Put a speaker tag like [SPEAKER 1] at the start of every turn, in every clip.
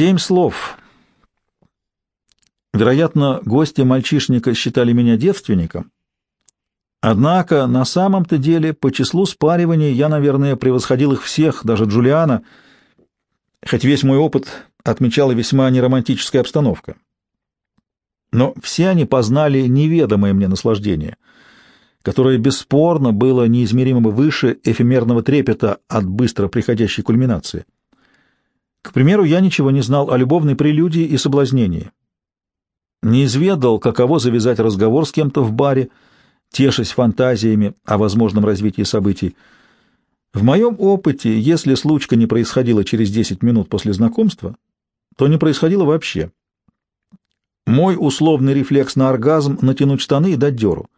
[SPEAKER 1] Семь слов. Вероятно, гости мальчишника считали меня девственником. Однако на самом-то деле по числу спариваний я, наверное, превосходил их всех, даже Джулиана, хоть весь мой опыт отмечала весьма неромантическая обстановка. Но все они познали неведомое мне наслаждение, которое бесспорно было неизмеримо выше эфемерного трепета от быстро приходящей кульминации. К примеру, я ничего не знал о любовной прелюдии и соблазнении. Не изведал, каково завязать разговор с кем-то в баре, тешась фантазиями о возможном развитии событий. В моем опыте, если случка не происходила через 10 минут после знакомства, то не происходило вообще. Мой условный рефлекс на оргазм — натянуть штаны и дать дёру.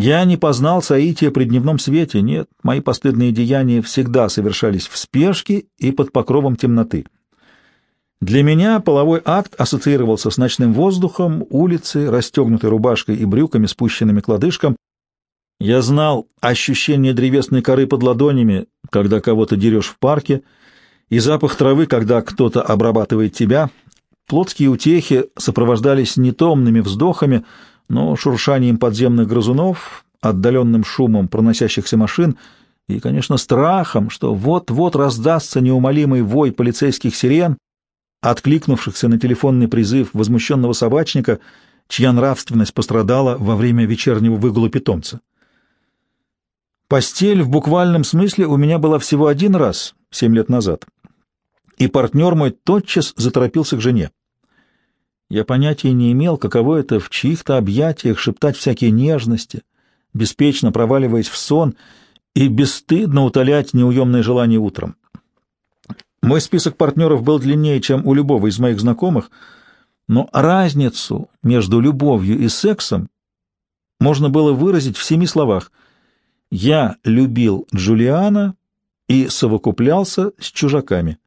[SPEAKER 1] Я не познал Саития при дневном свете, нет, мои постыдные деяния всегда совершались в спешке и под покровом темноты. Для меня половой акт ассоциировался с ночным воздухом, улицей, расстегнутой рубашкой и брюками, спущенными к лодыжкам. Я знал ощущение древесной коры под ладонями, когда кого-то дерешь в парке, и запах травы, когда кто-то обрабатывает тебя. Плотские утехи сопровождались не томными вздохами, но шуршанием подземных грызунов, отдаленным шумом проносящихся машин и, конечно, страхом, что вот-вот раздастся неумолимый вой полицейских сирен, откликнувшихся на телефонный призыв возмущенного собачника, чья нравственность пострадала во время вечернего выгула питомца. Постель в буквальном смысле у меня была всего один раз, семь лет назад, и партнер мой тотчас заторопился к жене. Я понятия не имел, каково это в чьих-то объятиях шептать всякие нежности, беспечно проваливаясь в сон и бесстыдно утолять неуемное желание утром. Мой список партнеров был длиннее, чем у любого из моих знакомых, но разницу между любовью и сексом можно было выразить в семи словах. Я любил Джулиана и совокуплялся с чужаками.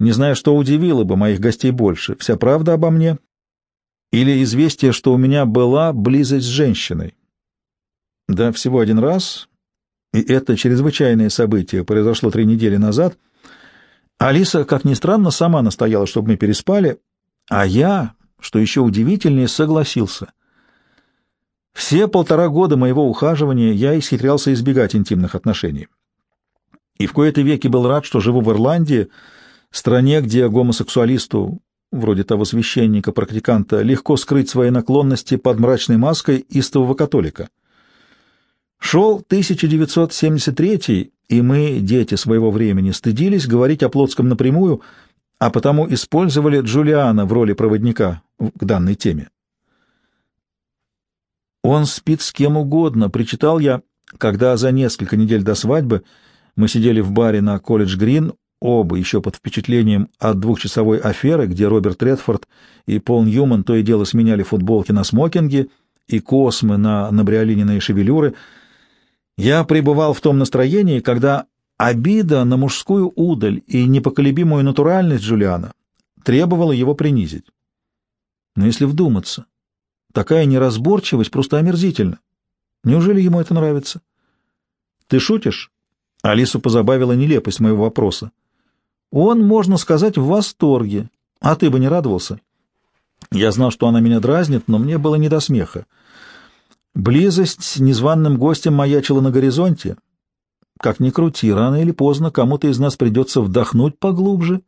[SPEAKER 1] Не знаю, что удивило бы моих гостей больше, вся правда обо мне или известие, что у меня была близость с женщиной. Да, всего один раз, и это чрезвычайное событие произошло три недели назад. Алиса, как ни странно, сама настояла, чтобы мы переспали, а я, что еще удивительнее, согласился. Все полтора года моего ухаживания я исхитрялся избегать интимных отношений. И в кои-то веки был рад, что живу в Ирландии, стране, где гомосексуалисту, вроде того священника-практиканта, легко скрыть свои наклонности под мрачной маской истового католика. Шел 1973 и мы, дети своего времени, стыдились говорить о Плотском напрямую, а потому использовали Джулиана в роли проводника к данной теме. «Он спит с кем угодно», — причитал я, когда за несколько недель до свадьбы мы сидели в баре на Колледж-Грин, оба еще под впечатлением от двухчасовой аферы, где Роберт Редфорд и Пол Ньюман то и дело сменяли футболки на смокинги и космы на набриолининые шевелюры — я пребывал в том настроении, когда обида на мужскую удаль и непоколебимую натуральность Джулиана требовала его принизить. Но если вдуматься, такая неразборчивость просто омерзительна. Неужели ему это нравится? Ты шутишь? Алису позабавила нелепость моего вопроса. Он, можно сказать, в восторге. А ты бы не радовался? Я знал, что она меня дразнит, но мне было не до смеха. Близость с незваным гостем маячила на горизонте. Как ни крути, рано или поздно кому-то из нас придется вдохнуть поглубже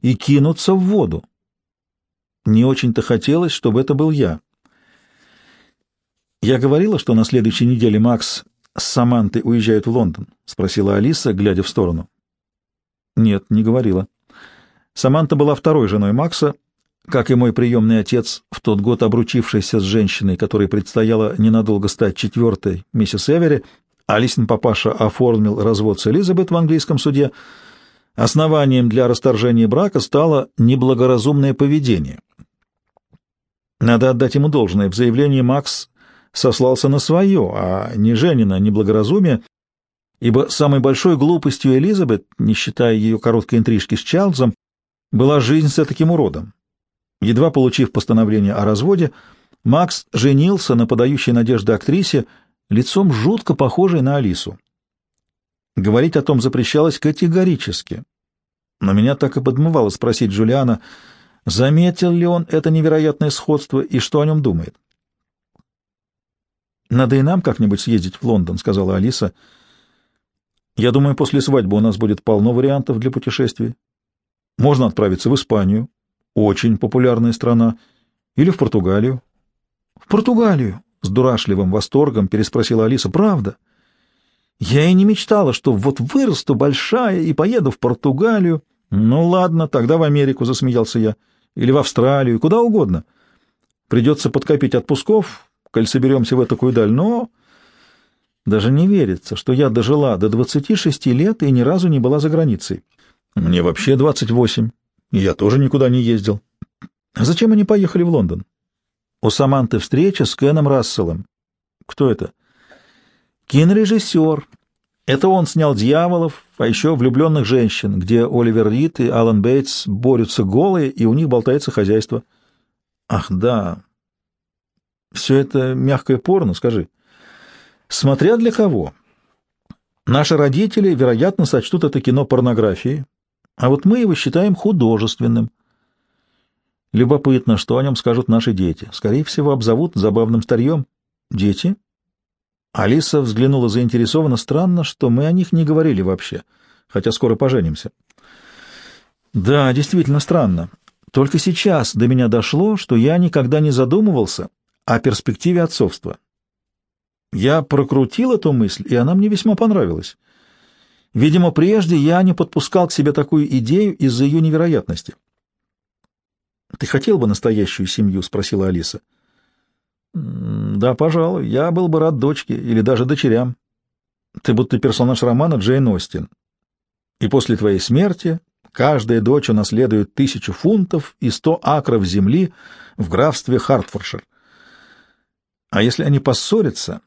[SPEAKER 1] и кинуться в воду. Не очень-то хотелось, чтобы это был я. «Я говорила, что на следующей неделе Макс с Самантой уезжают в Лондон?» — спросила Алиса, глядя в сторону. «Нет, не говорила. Саманта была второй женой Макса, как и мой приемный отец, в тот год обручившийся с женщиной, которой предстояло ненадолго стать четвертой, миссис Эвери, Алисин папаша оформил развод с Элизабет в английском суде, основанием для расторжения брака стало неблагоразумное поведение. Надо отдать ему должное, в заявлении Макс сослался на свое, а не Женина неблагоразумие, ибо самой большой глупостью Элизабет, не считая ее короткой интрижки с Чарльзом, была жизнь с таким уродом. Едва получив постановление о разводе, Макс женился на подающей надежды актрисе, лицом жутко похожей на Алису. Говорить о том запрещалось категорически. Но меня так и подмывало спросить Джулиана, заметил ли он это невероятное сходство и что о нем думает. «Надо и нам как-нибудь съездить в Лондон», — сказала Алиса. «Я думаю, после свадьбы у нас будет полно вариантов для путешествий. Можно отправиться в Испанию, очень популярная страна, или в Португалию». «В Португалию?» — с дурашливым восторгом переспросила Алиса. «Правда?» Я и не мечтала, что вот вырасту большая и поеду в Португалию. Ну ладно, тогда в Америку, — засмеялся я. Или в Австралию, куда угодно. Придется подкопить отпусков, коль соберемся в такую даль, но... Даже не верится, что я дожила до 26 лет и ни разу не была за границей. Мне вообще 28, и я тоже никуда не ездил. Зачем они поехали в Лондон? У Саманты встреча с Кеном Расселом. Кто это? Кинорежиссер. Это он снял «Дьяволов», а еще «Влюбленных женщин», где Оливер Рид и Алан Бейтс борются голые, и у них болтается хозяйство. Ах, да. Все это мягкое порно, скажи. Смотря для кого. Наши родители, вероятно, сочтут это кино порнографией, а вот мы его считаем художественным. Любопытно, что о нем скажут наши дети. Скорее всего, обзовут забавным старьем. Дети? Алиса взглянула заинтересованно. Странно, что мы о них не говорили вообще, хотя скоро поженимся. Да, действительно странно. Только сейчас до меня дошло, что я никогда не задумывался о перспективе отцовства. Я прокрутил эту мысль, и она мне весьма понравилась. Видимо, прежде я не подпускал к себе такую идею из-за ее невероятности. — Ты хотел бы настоящую семью? — спросила Алиса. — да, пожалуй, я был бы рад дочке или даже дочерям. Ты будто персонаж романа Джейн Остин. И после твоей смерти каждая дочь унаследует тысячу фунтов и сто акров земли в графстве Хартфоршир. А если они поссорятся,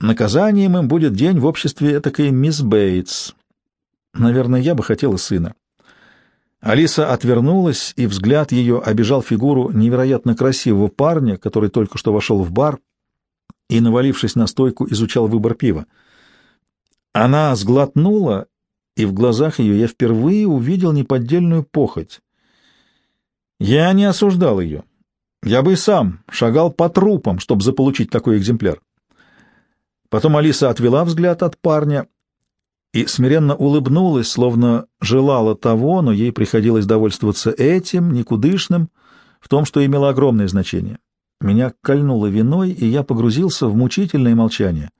[SPEAKER 1] наказанием им будет день в обществе этакой мисс Бейтс. Наверное, я бы хотела сына. Алиса отвернулась, и взгляд ее обижал фигуру невероятно красивого парня, который только что вошел в бар и, навалившись на стойку, изучал выбор пива. Она сглотнула, и в глазах ее я впервые увидел неподдельную похоть. Я не осуждал ее. Я бы и сам шагал по трупам, чтобы заполучить такой экземпляр. Потом Алиса отвела взгляд от парня и смиренно улыбнулась, словно желала того, но ей приходилось довольствоваться этим, никудышным, в том, что имело огромное значение. Меня кольнуло виной, и я погрузился в мучительное молчание.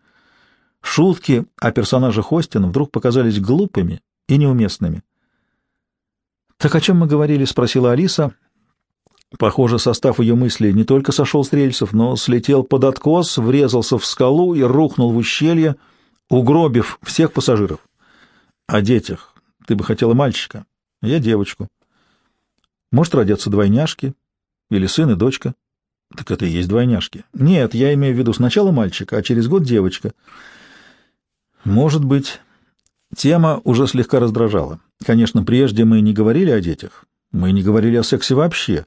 [SPEAKER 1] Шутки о персонаже Остина вдруг показались глупыми и неуместными. «Так о чем мы говорили?» — спросила Алиса. Похоже, состав ее мыслей не только сошел с рельсов, но слетел под откос, врезался в скалу и рухнул в ущелье, угробив всех пассажиров. О детях. Ты бы хотела мальчика, а я девочку. Может родятся двойняшки или сын и дочка. Так это и есть двойняшки. Нет, я имею в виду сначала мальчика, а через год девочка. Может быть. Тема уже слегка раздражала. Конечно, прежде мы не говорили о детях. Мы не говорили о сексе вообще.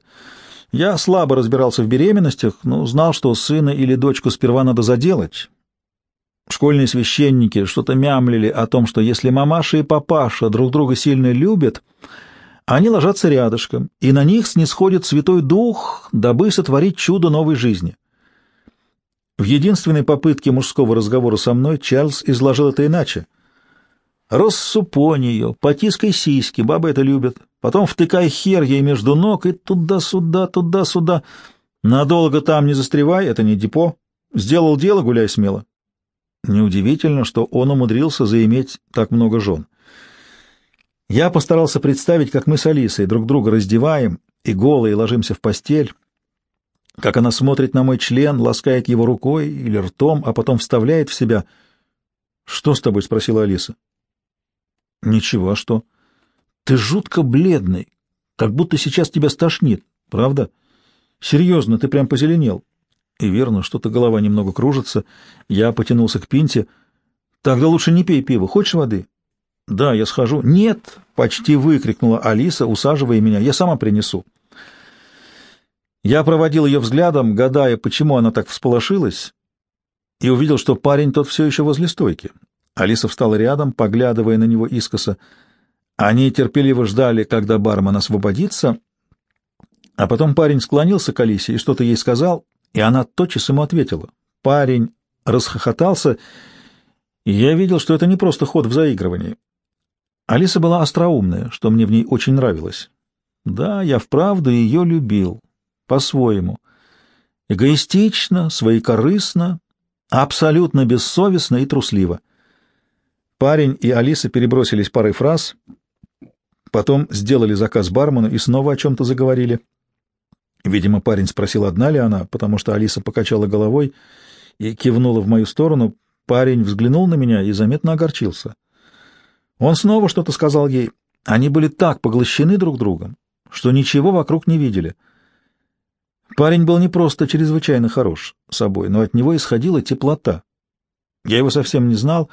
[SPEAKER 1] Я слабо разбирался в беременностях, но знал, что сына или дочку сперва надо заделать, Школьные священники что-то мямлили о том, что если мамаша и папаша друг друга сильно любят, они ложатся рядышком, и на них снисходит Святой Дух, дабы сотворить чудо новой жизни. В единственной попытке мужского разговора со мной Чарльз изложил это иначе. «Рассупонь ее, потискай сиськи, бабы это любят, потом втыкай хер ей между ног и туда-сюда, туда-сюда. Надолго там не застревай, это не депо. Сделал дело, гуляй смело. Неудивительно, что он умудрился заиметь так много жен. Я постарался представить, как мы с Алисой друг друга раздеваем и голые ложимся в постель, как она смотрит на мой член, ласкает его рукой или ртом, а потом вставляет в себя. «Что с тобой?» — спросила Алиса. «Ничего, а что?» «Ты жутко бледный, как будто сейчас тебя стошнит, правда? Серьезно, ты прям позеленел. И верно, что-то голова немного кружится. Я потянулся к пинте. Тогда лучше не пей пиво. Хочешь воды? Да, я схожу. Нет, почти выкрикнула Алиса, усаживая меня. Я сама принесу. Я проводил ее взглядом, гадая, почему она так всполошилась, и увидел, что парень тот все еще возле стойки. Алиса встала рядом, поглядывая на него искоса. Они терпеливо ждали, когда бармен освободится, а потом парень склонился к Алисе и что-то ей сказал, и она тотчас ему ответила. Парень расхохотался, и я видел, что это не просто ход в заигрывании. Алиса была остроумная, что мне в ней очень нравилось. Да, я вправду ее любил, по-своему. Эгоистично, своекорыстно, абсолютно бессовестно и трусливо. Парень и Алиса перебросились парой фраз, потом сделали заказ бармену и снова о чем-то заговорили. Видимо, парень спросил, одна ли она, потому что Алиса покачала головой и кивнула в мою сторону. Парень взглянул на меня и заметно огорчился. Он снова что-то сказал ей. Они были так поглощены друг другом, что ничего вокруг не видели. Парень был не просто чрезвычайно хорош собой, но от него исходила теплота. Я его совсем не знал,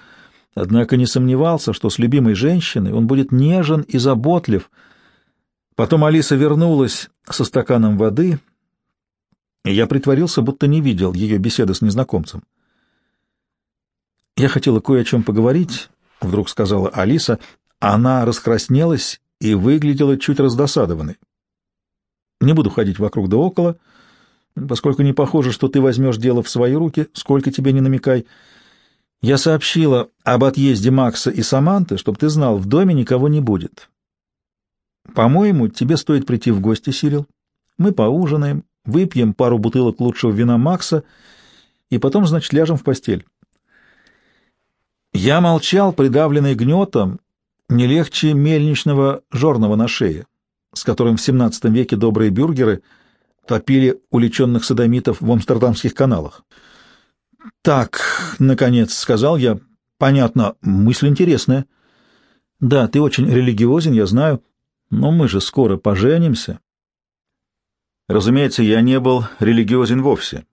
[SPEAKER 1] однако не сомневался, что с любимой женщиной он будет нежен и заботлив. Потом Алиса вернулась со стаканом воды, и я притворился, будто не видел ее беседы с незнакомцем. «Я хотела кое о чем поговорить», — вдруг сказала Алиса. Она раскраснелась и выглядела чуть раздосадованной. «Не буду ходить вокруг да около, поскольку не похоже, что ты возьмешь дело в свои руки, сколько тебе не намекай. Я сообщила об отъезде Макса и Саманты, чтобы ты знал, в доме никого не будет. По-моему, тебе стоит прийти в гости, Сирил. Мы поужинаем, выпьем пару бутылок лучшего вина Макса и потом, значит, ляжем в постель». Я молчал, придавленный гнетом, не легче мельничного жорного на шее, с которым в XVII веке добрые бюргеры топили уличенных садомитов в амстердамских каналах. «Так, — наконец сказал я, — понятно, мысль интересная. Да, ты очень религиозен, я знаю, но мы же скоро поженимся». Разумеется, я не был религиозен вовсе.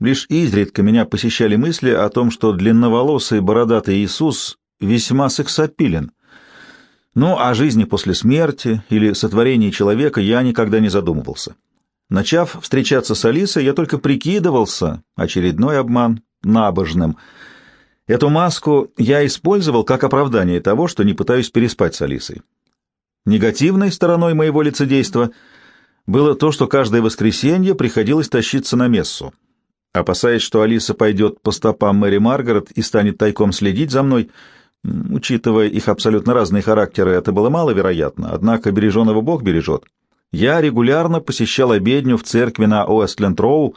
[SPEAKER 1] Лишь изредка меня посещали мысли о том, что длинноволосый бородатый Иисус весьма сексапилен. Но о жизни после смерти или сотворении человека я никогда не задумывался. Начав встречаться с Алисой, я только прикидывался, очередной обман, набожным. Эту маску я использовал как оправдание того, что не пытаюсь переспать с Алисой. Негативной стороной моего лицедейства было то, что каждое воскресенье приходилось тащиться на мессу. Опасаясь, что Алиса пойдет по стопам Мэри Маргарет и станет тайком следить за мной, учитывая их абсолютно разные характеры, это было маловероятно, однако береженого Бог бережет. Я регулярно посещал обедню в церкви на Оэстленд-Роу,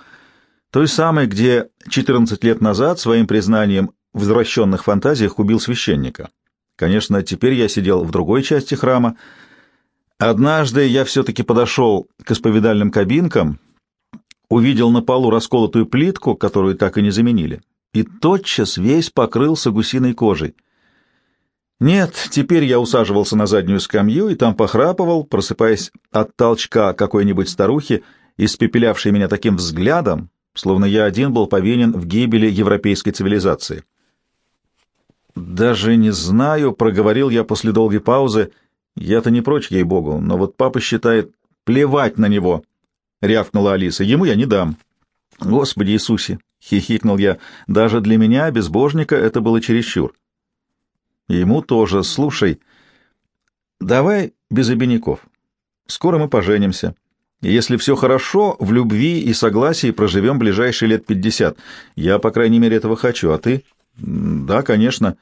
[SPEAKER 1] той самой, где 14 лет назад своим признанием в возвращенных фантазиях убил священника. Конечно, теперь я сидел в другой части храма. Однажды я все-таки подошел к исповедальным кабинкам — увидел на полу расколотую плитку, которую так и не заменили, и тотчас весь покрылся гусиной кожей. Нет, теперь я усаживался на заднюю скамью и там похрапывал, просыпаясь от толчка какой-нибудь старухи, испепелявшей меня таким взглядом, словно я один был повинен в гибели европейской цивилизации. «Даже не знаю», — проговорил я после долгой паузы, — «я-то не прочь, ей-богу, но вот папа считает плевать на него» рявкнула Алиса. Ему я не дам. Господи Иисусе, хихикнул я. Даже для меня, безбожника, это было чересчур. Ему тоже. Слушай, давай без обиняков. Скоро мы поженимся. Если все хорошо, в любви и согласии проживем ближайшие лет пятьдесят. Я, по крайней мере, этого хочу. А ты? Да, конечно.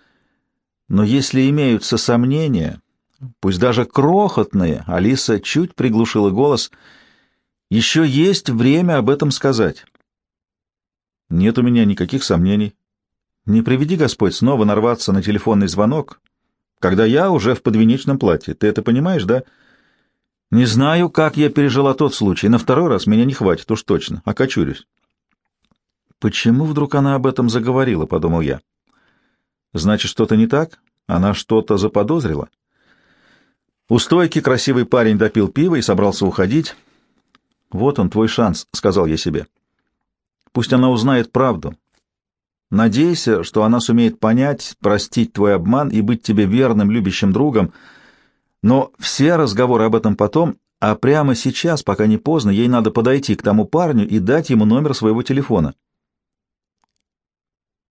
[SPEAKER 1] Но если имеются сомнения, пусть даже крохотные, Алиса чуть приглушила голос — еще есть время об этом сказать. Нет у меня никаких сомнений. Не приведи Господь снова нарваться на телефонный звонок, когда я уже в подвенечном платье. Ты это понимаешь, да? Не знаю, как я пережила тот случай. На второй раз меня не хватит, уж точно. Окочурюсь. Почему вдруг она об этом заговорила, подумал я. Значит, что-то не так? Она что-то заподозрила? У стойки красивый парень допил пиво и собрался уходить. «Вот он, твой шанс», — сказал я себе. «Пусть она узнает правду. Надейся, что она сумеет понять, простить твой обман и быть тебе верным, любящим другом. Но все разговоры об этом потом, а прямо сейчас, пока не поздно, ей надо подойти к тому парню и дать ему номер своего телефона».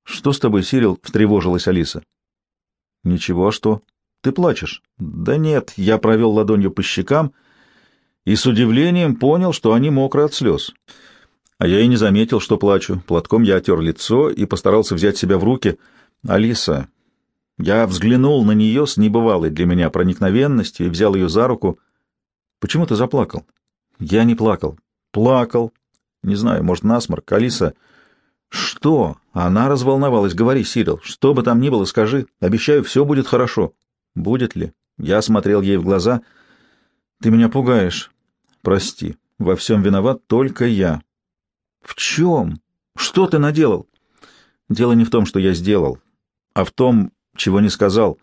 [SPEAKER 1] «Что с тобой, Сирил?» — встревожилась Алиса. «Ничего, а что?» Ты плачешь? Да нет, я провел ладонью по щекам и с удивлением понял, что они мокры от слез. А я и не заметил, что плачу. Платком я отер лицо и постарался взять себя в руки. Алиса, я взглянул на нее с небывалой для меня проникновенностью и взял ее за руку. Почему ты заплакал? Я не плакал. Плакал. Не знаю, может, насморк. Алиса... Что? Она разволновалась. Говори, Сирил, что бы там ни было, скажи. Обещаю, все будет хорошо. Будет ли? Я смотрел ей в глаза. Ты меня пугаешь. Прости. Во всем виноват только я. В чем? Что ты наделал? Дело не в том, что я сделал, а в том, чего не сказал.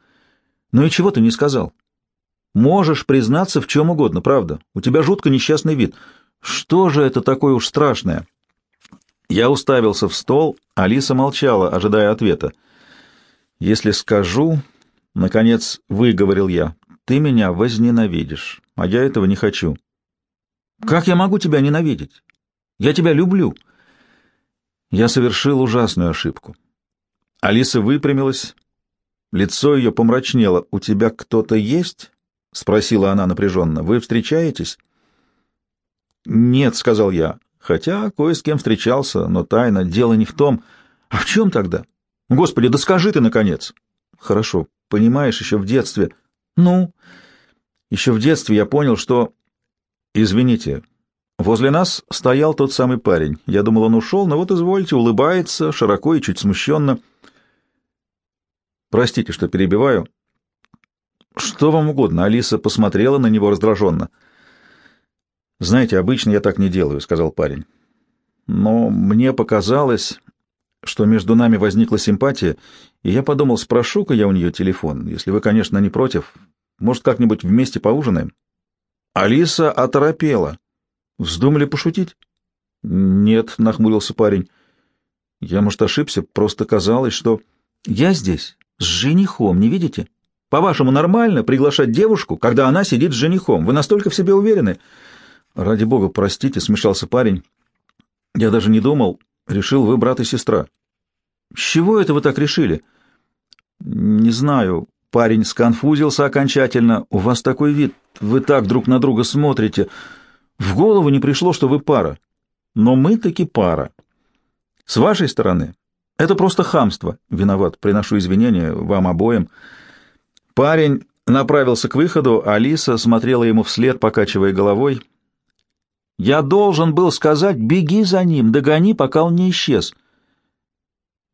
[SPEAKER 1] Ну и чего ты не сказал? Можешь признаться в чем угодно, правда. У тебя жутко несчастный вид. Что же это такое уж страшное? Я уставился в стол, Алиса молчала, ожидая ответа. Если скажу, наконец выговорил я, ты меня возненавидишь, а я этого не хочу. Как я могу тебя ненавидеть? Я тебя люблю. Я совершил ужасную ошибку. Алиса выпрямилась, лицо ее помрачнело. «У тебя кто-то есть?» — спросила она напряженно. «Вы встречаетесь?» «Нет», — сказал я, хотя кое с кем встречался, но тайна, дело не в том. «А в чем тогда? Господи, да скажи ты, наконец!» «Хорошо, понимаешь, еще в детстве...» «Ну?» «Еще в детстве я понял, что...» «Извините, Возле нас стоял тот самый парень. Я думал, он ушел, но вот, извольте, улыбается, широко и чуть смущенно. Простите, что перебиваю. Что вам угодно? Алиса посмотрела на него раздраженно. Знаете, обычно я так не делаю, сказал парень. Но мне показалось, что между нами возникла симпатия, и я подумал, спрошу-ка я у нее телефон, если вы, конечно, не против. Может, как-нибудь вместе поужинаем? Алиса оторопела. Вздумали пошутить? Нет, нахмурился парень. Я, может, ошибся, просто казалось, что... Я здесь, с женихом, не видите? По-вашему, нормально приглашать девушку, когда она сидит с женихом? Вы настолько в себе уверены? Ради бога, простите, смешался парень. Я даже не думал. Решил, вы брат и сестра. С чего это вы так решили? Не знаю. Парень сконфузился окончательно. У вас такой вид. Вы так друг на друга смотрите. В голову не пришло, что вы пара. Но мы таки пара. С вашей стороны это просто хамство. Виноват, приношу извинения вам обоим. Парень направился к выходу, Алиса смотрела ему вслед, покачивая головой. «Я должен был сказать, беги за ним, догони, пока он не исчез».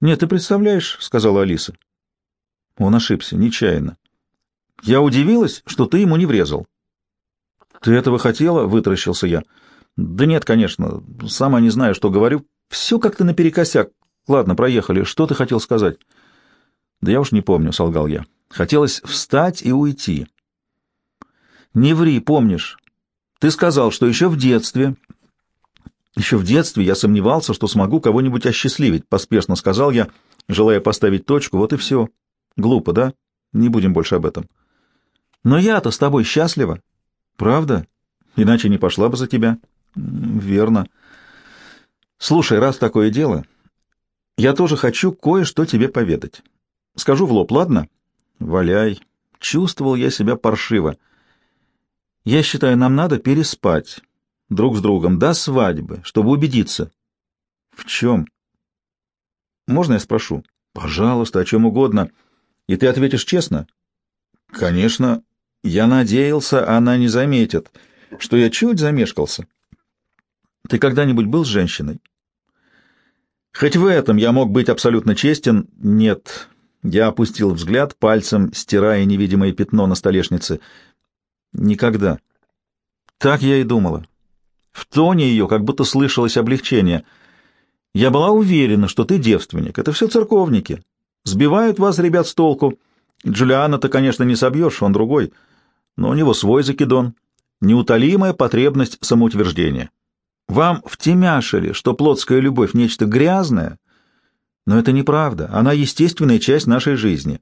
[SPEAKER 1] «Нет, ты представляешь», — сказала Алиса. Он ошибся, нечаянно. «Я удивилась, что ты ему не врезал. «Ты этого хотела?» — вытаращился я. «Да нет, конечно. Сама не знаю, что говорю. Все как-то наперекосяк. Ладно, проехали. Что ты хотел сказать?» «Да я уж не помню», — солгал я. «Хотелось встать и уйти». «Не ври, помнишь. Ты сказал, что еще в детстве...» «Еще в детстве я сомневался, что смогу кого-нибудь осчастливить», — поспешно сказал я, желая поставить точку. «Вот и все. Глупо, да? Не будем больше об этом». «Но я-то с тобой счастлива. Правда? Иначе не пошла бы за тебя. Верно. Слушай, раз такое дело, я тоже хочу кое-что тебе поведать. Скажу в лоб, ладно? Валяй. Чувствовал я себя паршиво. Я считаю, нам надо переспать друг с другом до свадьбы, чтобы убедиться. В чем? Можно я спрошу? Пожалуйста, о чем угодно. И ты ответишь честно? Конечно, я надеялся, она не заметит, что я чуть замешкался. Ты когда-нибудь был с женщиной? Хоть в этом я мог быть абсолютно честен. Нет. Я опустил взгляд, пальцем стирая невидимое пятно на столешнице. Никогда. Так я и думала. В тоне ее как будто слышалось облегчение. Я была уверена, что ты девственник. Это все церковники. Сбивают вас, ребят, с толку. Джулиана-то, конечно, не собьешь, он другой но у него свой закидон, неутолимая потребность самоутверждения. Вам втемяшили, что плотская любовь — нечто грязное, но это неправда, она естественная часть нашей жизни.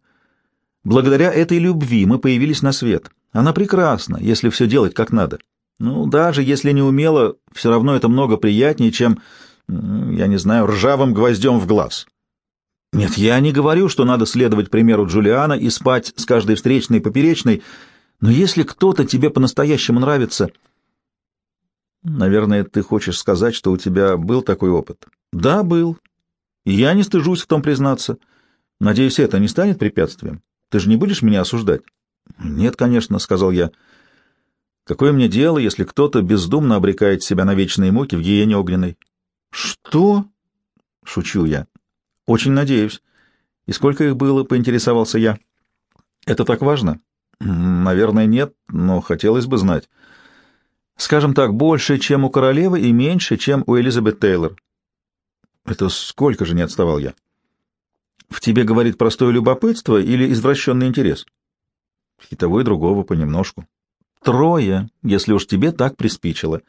[SPEAKER 1] Благодаря этой любви мы появились на свет. Она прекрасна, если все делать как надо. Ну, даже если не умела, все равно это много приятнее, чем, я не знаю, ржавым гвоздем в глаз. Нет, я не говорю, что надо следовать примеру Джулиана и спать с каждой встречной поперечной, но если кто-то тебе по-настоящему нравится... Наверное, ты хочешь сказать, что у тебя был такой опыт? Да, был. И я не стыжусь в том признаться. Надеюсь, это не станет препятствием. Ты же не будешь меня осуждать? Нет, конечно, — сказал я. Какое мне дело, если кто-то бездумно обрекает себя на вечные муки в гиене огненной? Что? — шучу я. Очень надеюсь. И сколько их было, — поинтересовался я. Это так важно? Наверное, нет, но хотелось бы знать. Скажем так, больше, чем у королевы, и меньше, чем у Элизабет Тейлор. Это сколько же не отставал я? В тебе говорит простое любопытство или извращенный интерес? И того, и другого понемножку. Трое, если уж тебе так приспичило.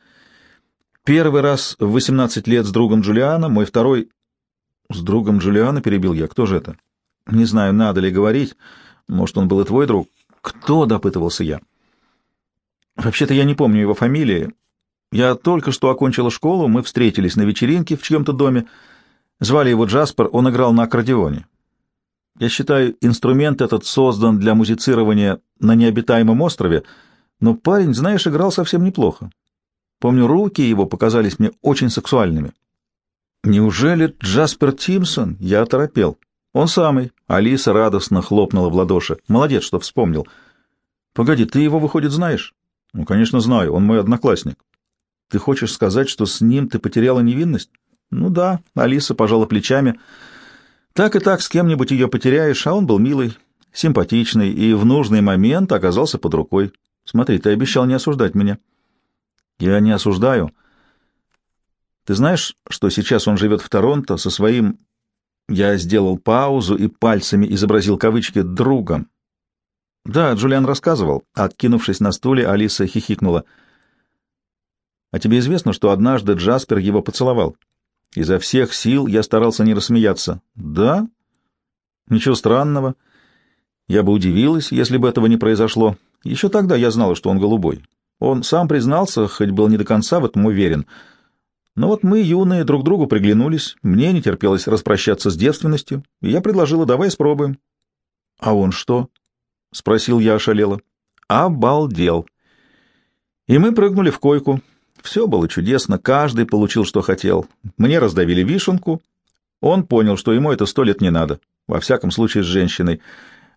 [SPEAKER 1] Первый раз в 18 лет с другом Джулиана, мой второй... С другом Джулиана перебил я. Кто же это? Не знаю, надо ли говорить. Может, он был и твой друг. Кто, допытывался я. Вообще-то я не помню его фамилии. Я только что окончила школу, мы встретились на вечеринке в чьем-то доме. Звали его Джаспер, он играл на аккордеоне. Я считаю, инструмент этот создан для музицирования на необитаемом острове, но парень, знаешь, играл совсем неплохо. Помню, руки его показались мне очень сексуальными. Неужели Джаспер Тимсон? Я оторопел. Он самый. Алиса радостно хлопнула в ладоши. Молодец, что вспомнил. Погоди, ты его, выходит, знаешь? Ну, конечно, знаю. Он мой одноклассник. Ты хочешь сказать, что с ним ты потеряла невинность? Ну да, Алиса пожала плечами. Так и так с кем-нибудь ее потеряешь, а он был милый, симпатичный и в нужный момент оказался под рукой. Смотри, ты обещал не осуждать меня. Я не осуждаю. Ты знаешь, что сейчас он живет в Торонто со своим... Я сделал паузу и пальцами изобразил кавычки «другом». Да, Джулиан рассказывал. Откинувшись на стуле, Алиса хихикнула — а тебе известно, что однажды Джаспер его поцеловал? Изо всех сил я старался не рассмеяться. Да? Ничего странного. Я бы удивилась, если бы этого не произошло. Еще тогда я знала, что он голубой. Он сам признался, хоть был не до конца в этом уверен. Но вот мы, юные, друг другу приглянулись, мне не терпелось распрощаться с девственностью, и я предложила, давай спробуем. — А он что? — спросил я ошалело. — Обалдел. И мы прыгнули в койку. Все было чудесно, каждый получил, что хотел. Мне раздавили вишенку. Он понял, что ему это сто лет не надо, во всяком случае с женщиной.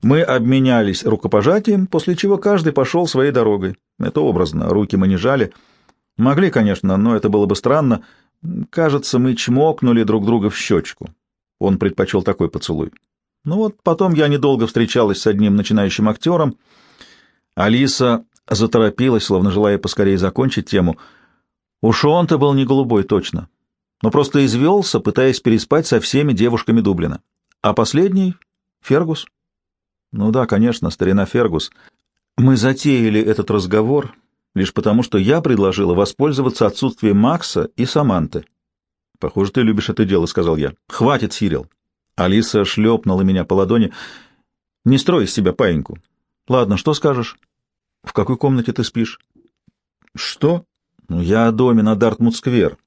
[SPEAKER 1] Мы обменялись рукопожатием, после чего каждый пошел своей дорогой. Это образно, руки мы не жали. Могли, конечно, но это было бы странно. Кажется, мы чмокнули друг друга в щечку. Он предпочел такой поцелуй. Ну вот потом я недолго встречалась с одним начинающим актером. Алиса заторопилась, словно желая поскорее закончить тему — Уж он-то был не голубой, точно, но просто извелся, пытаясь переспать со всеми девушками Дублина. А последний — Фергус. Ну да, конечно, старина Фергус. Мы затеяли этот разговор лишь потому, что я предложила воспользоваться отсутствием Макса и Саманты. «Похоже, ты любишь это дело», — сказал я. «Хватит, Сирил». Алиса шлепнула меня по ладони. «Не строй из себя паиньку». «Ладно, что скажешь?» «В какой комнате ты спишь?» «Что?» Ну, я о доме на Дартмут-сквер.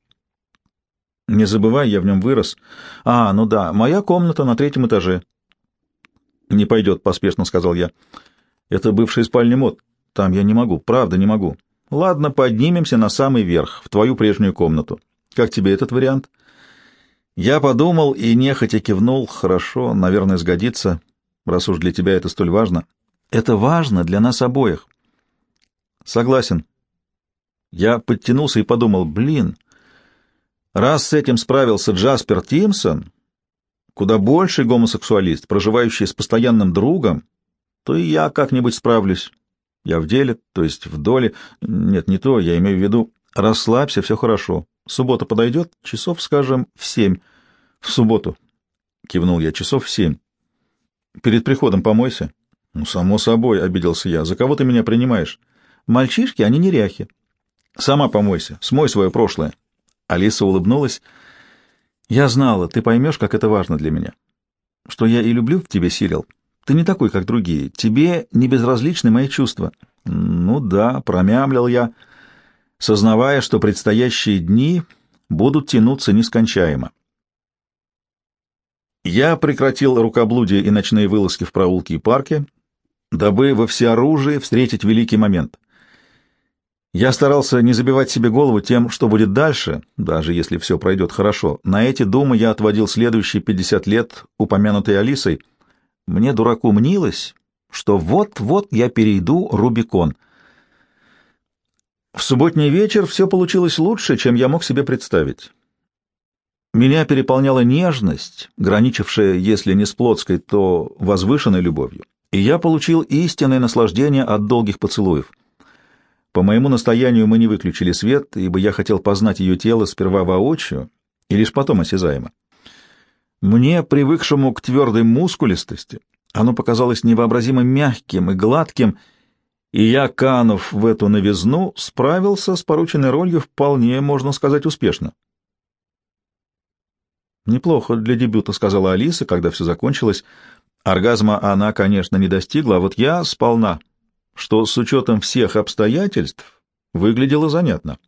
[SPEAKER 1] Не забывай, я в нем вырос. А, ну да, моя комната на третьем этаже. Не пойдет, поспешно сказал я. Это бывшая спальня мод. Там я не могу, правда не могу. Ладно, поднимемся на самый верх, в твою прежнюю комнату. Как тебе этот вариант? Я подумал и нехотя кивнул. Хорошо, наверное, сгодится, раз уж для тебя это столь важно. Это важно для нас обоих. Согласен, я подтянулся и подумал, блин, раз с этим справился Джаспер Тимсон, куда больше гомосексуалист, проживающий с постоянным другом, то и я как-нибудь справлюсь. Я в деле, то есть в доле. Нет, не то, я имею в виду, расслабься, все хорошо. Суббота подойдет? Часов, скажем, в семь. В субботу. Кивнул я, часов в семь. Перед приходом помойся. Ну, само собой, обиделся я. За кого ты меня принимаешь? Мальчишки, они неряхи. Сама помойся, смой свое прошлое. Алиса улыбнулась. Я знала, ты поймешь, как это важно для меня. Что я и люблю в тебе, Сирил. Ты не такой, как другие. Тебе не безразличны мои чувства. Ну да, промямлил я, сознавая, что предстоящие дни будут тянуться нескончаемо. Я прекратил рукоблудие и ночные вылазки в проулки и парке, дабы во всеоружии встретить великий момент. Я старался не забивать себе голову тем, что будет дальше, даже если все пройдет хорошо. На эти думы я отводил следующие 50 лет, упомянутой Алисой. Мне, дураку, мнилось, что вот-вот я перейду Рубикон. В субботний вечер все получилось лучше, чем я мог себе представить. Меня переполняла нежность, граничившая, если не с плотской, то возвышенной любовью, и я получил истинное наслаждение от долгих поцелуев. По моему настоянию мы не выключили свет, ибо я хотел познать ее тело сперва воочию и лишь потом осязаемо. Мне, привыкшему к твердой мускулистости, оно показалось невообразимо мягким и гладким, и я, канув в эту новизну, справился с порученной ролью вполне, можно сказать, успешно. «Неплохо для дебюта», — сказала Алиса, когда все закончилось. Оргазма она, конечно, не достигла, а вот я сполна, что с учетом всех обстоятельств выглядело занятно.